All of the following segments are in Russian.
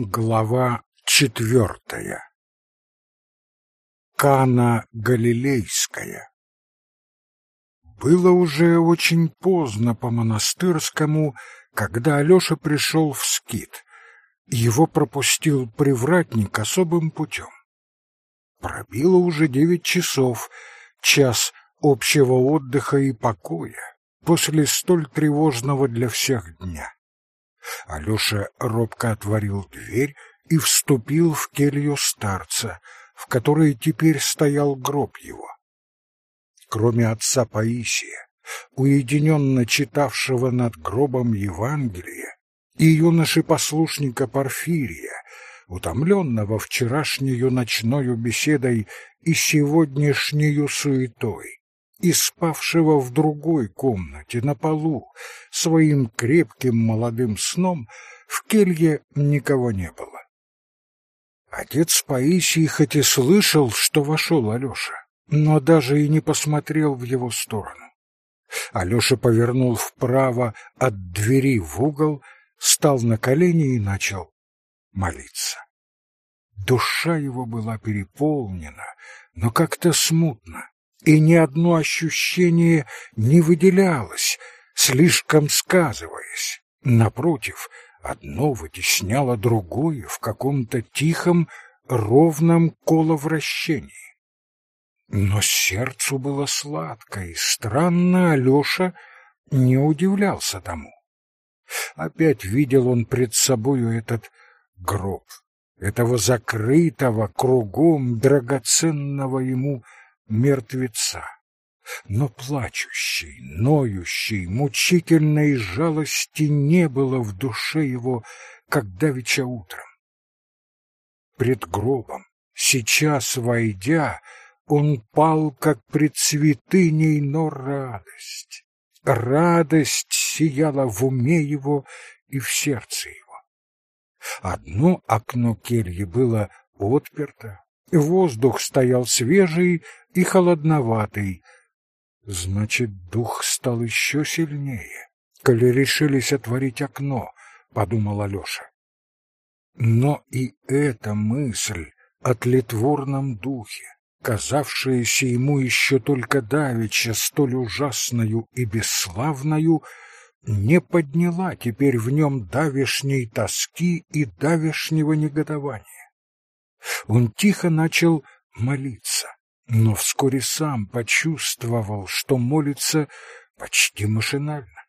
Глава четвертая Кана Галилейская Было уже очень поздно по монастырскому, когда Алеша пришел в скит. Его пропустил привратник особым путем. Пробило уже девять часов, час общего отдыха и покоя после столь тревожного для всех дня. Алеша робко отворил дверь и вступил в келью старца, в которой теперь стоял гроб его. Кроме отца Паисия, уединенно читавшего над гробом Евангелия, и юноши-послушника Порфирия, утомленного вчерашнею ночною беседой и сегодняшнею суетой, и спавшего в другой комнате на полу своим крепким молодым сном, в келье никого не было. Отец Паисий хоть и слышал, что вошел Алеша, но даже и не посмотрел в его сторону. Алеша повернул вправо от двери в угол, стал на колени и начал молиться. Душа его была переполнена, но как-то смутно и ни одно ощущение не выделялось, слишком сказываясь. Напротив, одно вытесняло другое в каком-то тихом, ровном коловращении. Но сердцу было сладко, и странно Алеша не удивлялся тому. Опять видел он пред собою этот гроб, этого закрытого кругом драгоценного ему мертвеца. Но плачущей, ноющей, мучительной жалости не было в душе его, как давеча утром. Пред гробом, сейчас войдя, он пал, как пред святыней, но радость, радость сияла в уме его и в сердце его. Одно окно кельи было отперто, Воздух стоял свежий и холодноватый. Значит, дух стал еще сильнее, коли решились отворить окно, — подумал Алеша. Но и эта мысль о тлетворном духе, казавшаяся ему еще только давеча столь ужасною и бесславною, не подняла теперь в нем давешней тоски и давешнего негодования. Он тихо начал молиться, но вскоре сам почувствовал, что молится почти машинально.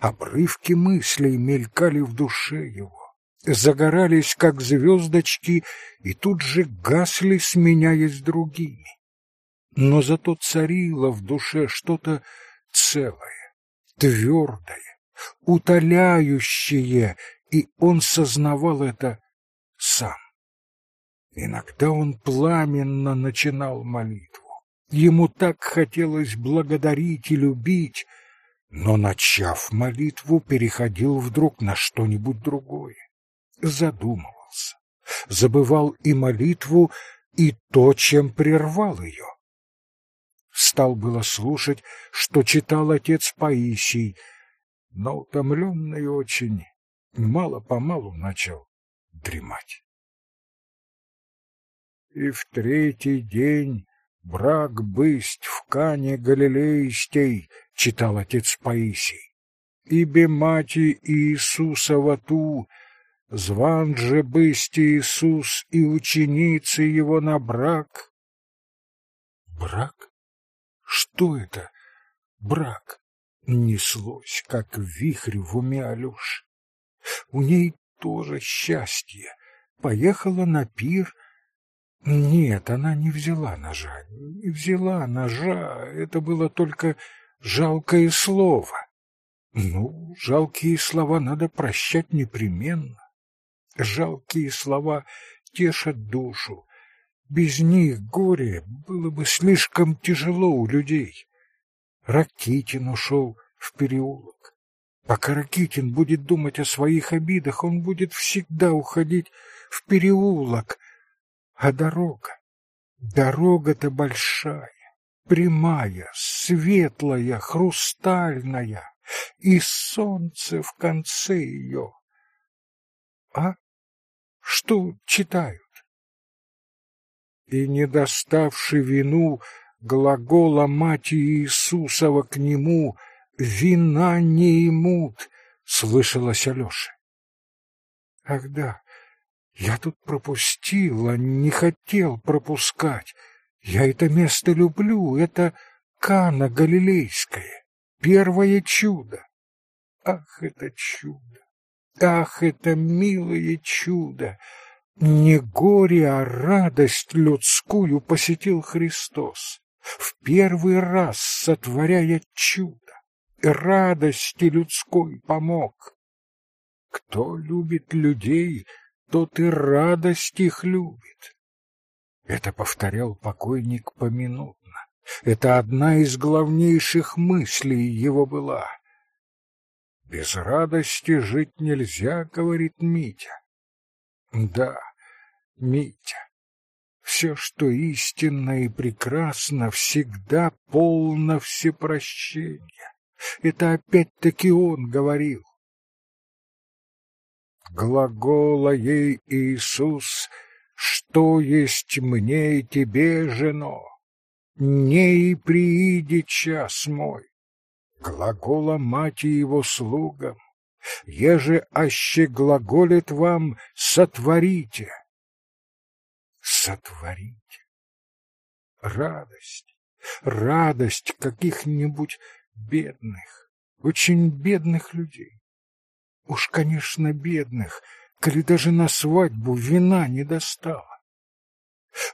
Обрывки мыслей мелькали в душе его, загорались, как звездочки, и тут же гасли, сменяясь другими. Но зато царило в душе что-то целое, твердое, утоляющее, и он сознавал это сам. Иногда он пламенно начинал молитву. Ему так хотелось благодарить и любить, но, начав молитву, переходил вдруг на что-нибудь другое. Задумывался, забывал и молитву, и то, чем прервал ее. Стал было слушать, что читал отец Паисий, но, утомленный очень, мало-помалу начал дремать. И в третий день брак бысть в Кане Галилейстей, читал отец Паисий. Ибе мати Иисуса вату, зван же бысть Иисус и ученицы его на брак. Брак? Что это? Брак? Неслось, как вихрь в уме Алёши. У ней тоже счастье. Поехала на пир, нет, она не взяла ножа, не взяла ножа, это было только жалкое слово. Ну, жалкие слова надо прощать непременно. Жалкие слова тешат душу. Без них горе было бы слишком тяжело у людей. Ракитин ушел в переулок. Пока Ракитин будет думать о своих обидах, он будет всегда уходить в переулок, а дорога? Дорога-то большая, прямая, светлая, хрустальная, и солнце в конце ее. А что читают. И, не доставши вину глагола Мати Иисусова к нему, «Вина не имут», — слышалось Алёше. Ах да, я тут пропустил, не хотел пропускать. Я это место люблю, это Кана Галилейская, первое чудо. Ах, это чудо! Ах, это милое чудо! Не горе, а радость людскую посетил Христос, в первый раз сотворяя чудо, радости людской помог. Кто любит людей, тот и радость их любит. Это повторял покойник поминутно. Это одна из главнейших мыслей его была. «Без радости жить нельзя», — говорит Митя. Да, Митя, все, что истинно и прекрасно, всегда полно всепрощения. Это опять-таки он говорил. Глагола ей Иисус, что есть мне и тебе, жено, не и прииди час мой. Глагола мати его слугам, еже аще глаголит вам сотворите. Сотворите. Радость, радость каких-нибудь бедных, очень бедных людей. Уж, конечно, бедных, коли даже на свадьбу вина не достало.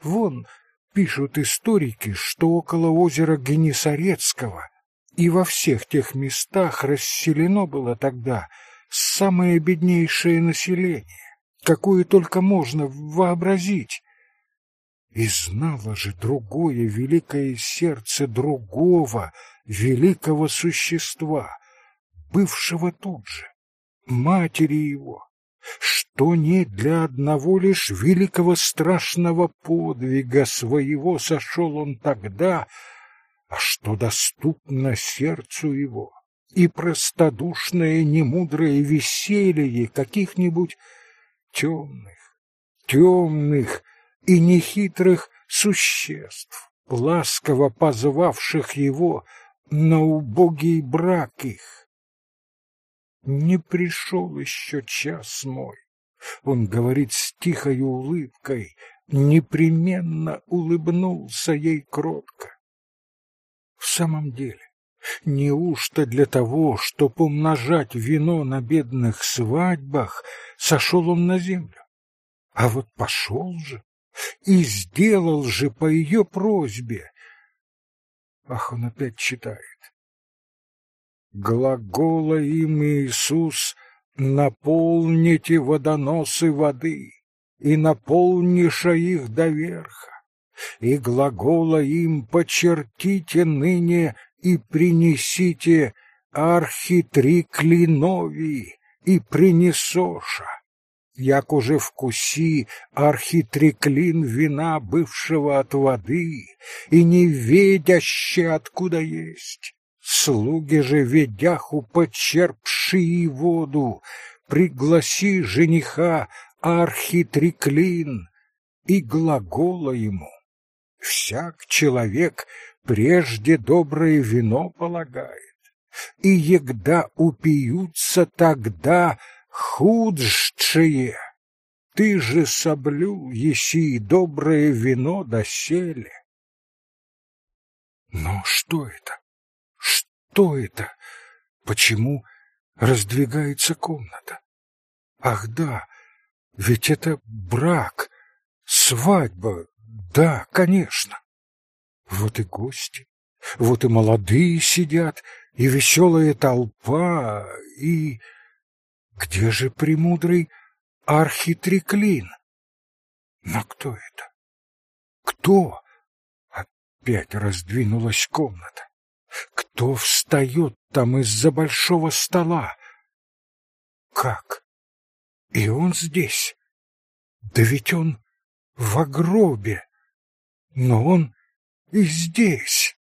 Вон пишут историки, что около озера Генесарецкого и во всех тех местах расселено было тогда самое беднейшее население, какое только можно вообразить. И знало же другое великое сердце другого великого существа, бывшего тут же, матери его, что не для одного лишь великого страшного подвига своего сошел он тогда, а что доступно сердцу его, и простодушное немудрое веселье каких-нибудь темных, темных и нехитрых существ, ласково позвавших его на убогий брак их. Не пришел еще час мой. Он говорит с тихой улыбкой, непременно улыбнулся ей кротко. В самом деле, неужто для того, чтоб умножать вино на бедных свадьбах, сошел он на землю? А вот пошел же и сделал же по ее просьбе. Ах, он опять читает глагола им Иисус «наполните водоносы воды» и наполниша их до верха, и глагола им «почертите ныне и принесите архитриклинови и принесоша». Як уже вкуси архитриклин вина, бывшего от воды, и не ведяще, откуда есть, Слуги же ведяху, почерпши воду, пригласи жениха архитриклин, и глагола ему. Всяк человек прежде доброе вино полагает, и егда упьются тогда худшие. Ты же соблюл, еси доброе вино доселе. Но что это? Что это? Почему раздвигается комната? Ах да, ведь это брак, свадьба, да, конечно. Вот и гости, вот и молодые сидят, и веселая толпа, и... Где же премудрый архитриклин? Но кто это? Кто? Опять раздвинулась комната. Кто встает там из-за большого стола? Как? И он здесь? Да ведь он в гробе. Но он и здесь.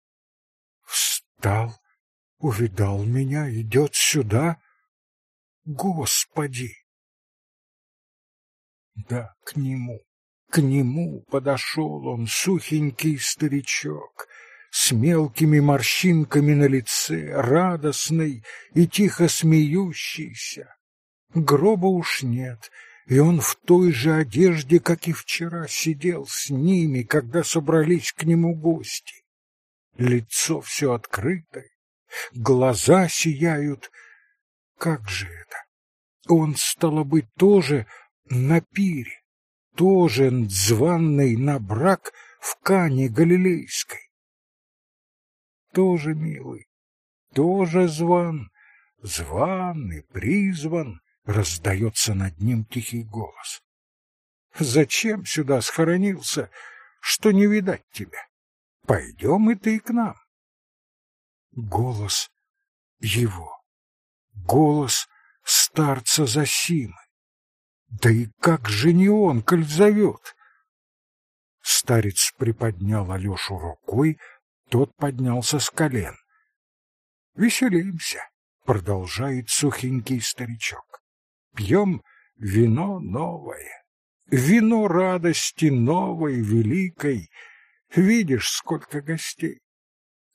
Встал, увидал меня, идет сюда. Господи! Да, к нему, к нему подошел он, сухенький старичок, с мелкими морщинками на лице, радостный и тихо смеющийся. Гроба уж нет, и он в той же одежде, как и вчера, сидел с ними, когда собрались к нему гости. Лицо все открытое, глаза сияют. Как же это? Он, стало быть, тоже на пире, тоже званный на брак в Кане Галилейской. Тоже милый, тоже зван, зван и призван, раздается над ним тихий голос. Зачем сюда схоронился, что не видать тебя? Пойдем и ты к нам. Голос его, голос старца Засимы. Да и как же не он, коль зовет? Старец приподнял Алешу рукой, тот поднялся с колен. «Веселимся», — продолжает сухенький старичок. «Пьем вино новое, вино радости новой, великой. Видишь, сколько гостей.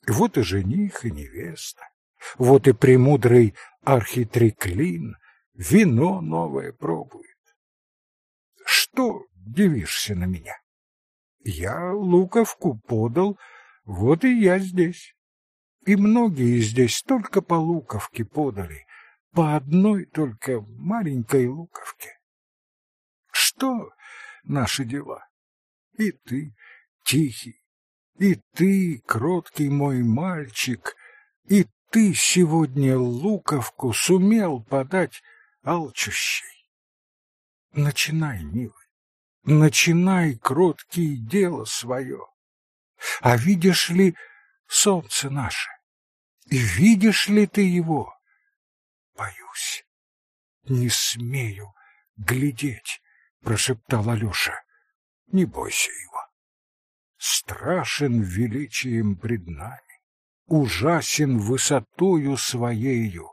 Вот и жених, и невеста, вот и премудрый архитриклин вино новое пробует. Что дивишься на меня? Я луковку подал, вот и я здесь. И многие здесь только по луковке подали, по одной только маленькой луковке. Что наши дела? И ты, тихий, и ты, кроткий мой мальчик, и ты сегодня луковку сумел подать алчущей. Начинай, милый, начинай, кроткий, дело свое. А видишь ли солнце наше? Видишь ли ты его? Боюсь, не смею глядеть, прошептал Алёша. Не бойся его. Страшен величием пред нами ужасен высотою своею,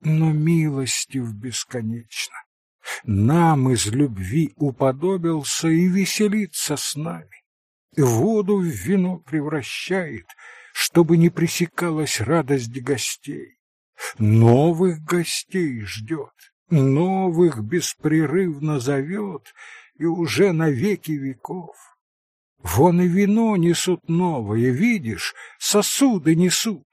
но милостив бесконечно. Нам из любви уподобился и веселится с нами. Воду в вино превращает, чтобы не пресекалась радость гостей. Новых гостей ждет, новых беспрерывно зовет, и уже на веки веков. Вон и вино несут новое, видишь, сосуды несут.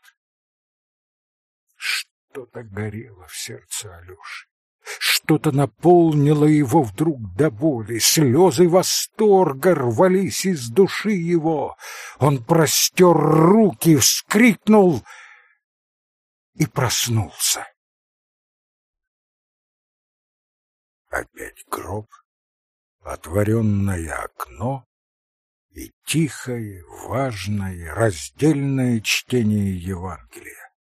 Что-то горело в сердце Алёши. Что-то наполнило его вдруг до боли, слезы восторга рвались из души его. Он простер руки, вскрикнул и проснулся. Опять гроб, отворенное окно, и тихое, важное, раздельное чтение Евангелия.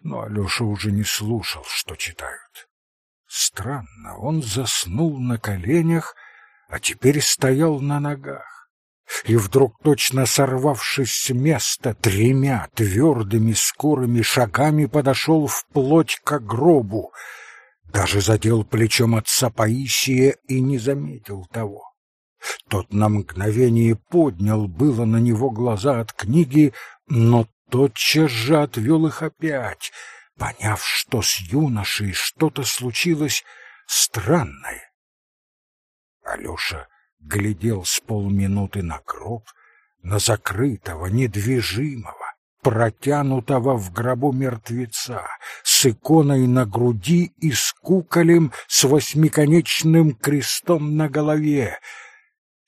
Но Алёша уже не слушал, что читают. Странно, он заснул на коленях, а теперь стоял на ногах. И вдруг, точно сорвавшись с места, тремя твердыми скорыми шагами подошел вплоть к гробу, даже задел плечом отца Паисия и не заметил того. Тот на мгновение поднял было на него глаза от книги, но тотчас же отвел их опять, поняв, что с юношей что-то случилось странное. Алёша глядел с полминуты на гроб, на закрытого, недвижимого, протянутого в гробу мертвеца, с иконой на груди и с куколем с восьмиконечным крестом на голове,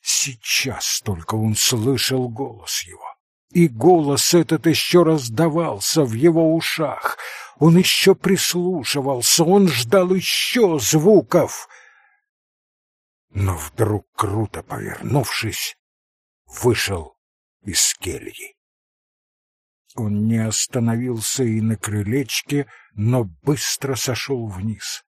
Сейчас только он слышал голос его. И голос этот еще раздавался в его ушах. Он еще прислушивался, он ждал еще звуков. Но вдруг, круто повернувшись, вышел из кельи. Он не остановился и на крылечке, но быстро сошел вниз.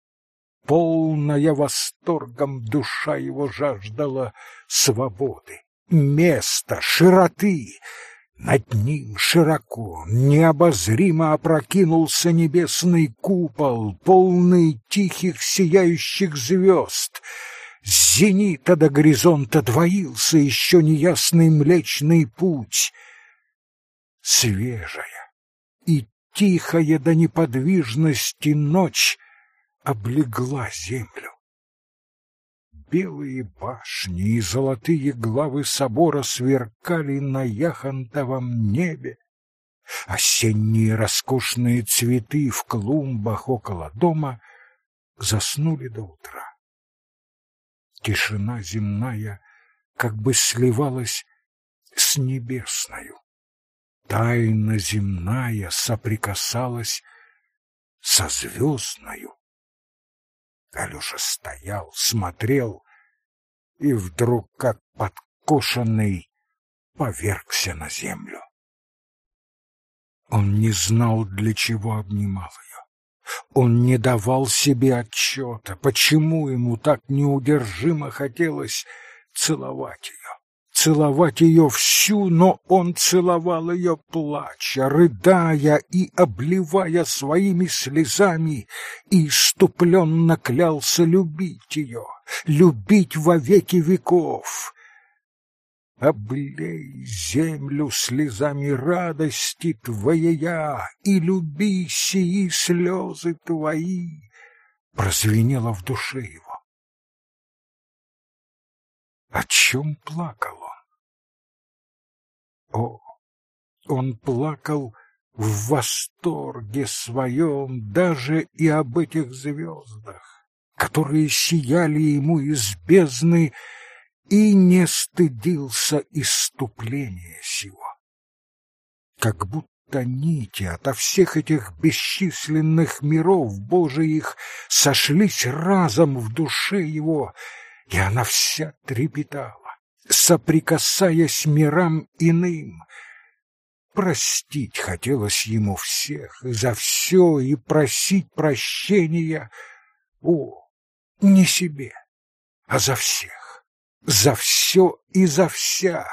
Полная восторгом душа его жаждала свободы, места, широты. Над ним широко, необозримо опрокинулся небесный купол, полный тихих сияющих звезд. С зенита до горизонта двоился еще неясный млечный путь. Свежая и тихая до неподвижности ночь облегла землю. Белые башни и золотые главы собора сверкали на яхонтовом небе. Осенние роскошные цветы в клумбах около дома заснули до утра. Тишина земная как бы сливалась с небесною. Тайна земная соприкасалась со звездною. Алеша стоял, смотрел и вдруг, как подкошенный, повергся на землю. Он не знал, для чего обнимал ее. Он не давал себе отчета, почему ему так неудержимо хотелось целовать ее целовать ее всю, но он целовал ее плача, рыдая и обливая своими слезами, и иступленно клялся любить ее, любить во веки веков. Облей землю слезами радости твоя, и люби сии слезы твои, прозвенело в душе его. О чем плакал о, он плакал в восторге своем даже и об этих звездах, которые сияли ему из бездны, и не стыдился иступления сего. Как будто нити ото всех этих бесчисленных миров Божиих сошлись разом в душе его, и она вся трепетала соприкасаясь мирам иным. Простить хотелось ему всех за все, и просить прощения, о, не себе, а за всех, за все и за вся.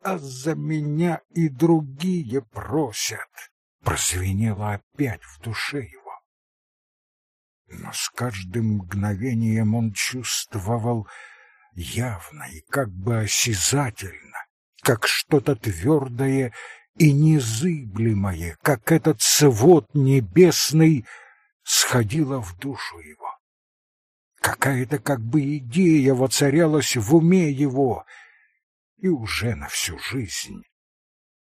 А за меня и другие просят, прозвенело опять в душе его. Но с каждым мгновением он чувствовал, явно и как бы осязательно, как что-то твердое и незыблемое, как этот свод небесный сходило в душу его. Какая-то как бы идея воцарялась в уме его, и уже на всю жизнь,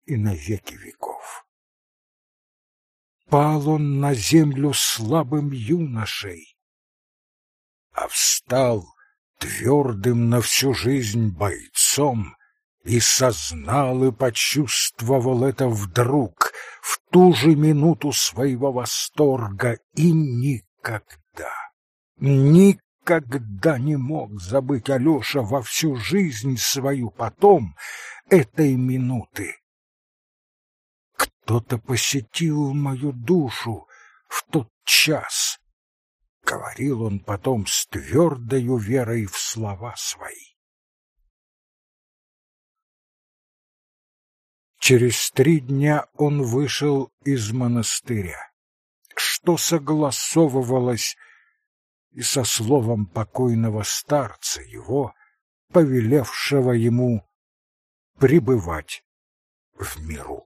и на веки веков. Пал он на землю слабым юношей, а встал твердым на всю жизнь бойцом, и сознал и почувствовал это вдруг, в ту же минуту своего восторга, и никогда, никогда не мог забыть Алеша во всю жизнь свою потом этой минуты. Кто-то посетил мою душу в тот час, Говорил он потом с твердою верой в слова свои. Через три дня он вышел из монастыря, что согласовывалось и со словом покойного старца его, повелевшего ему пребывать в миру.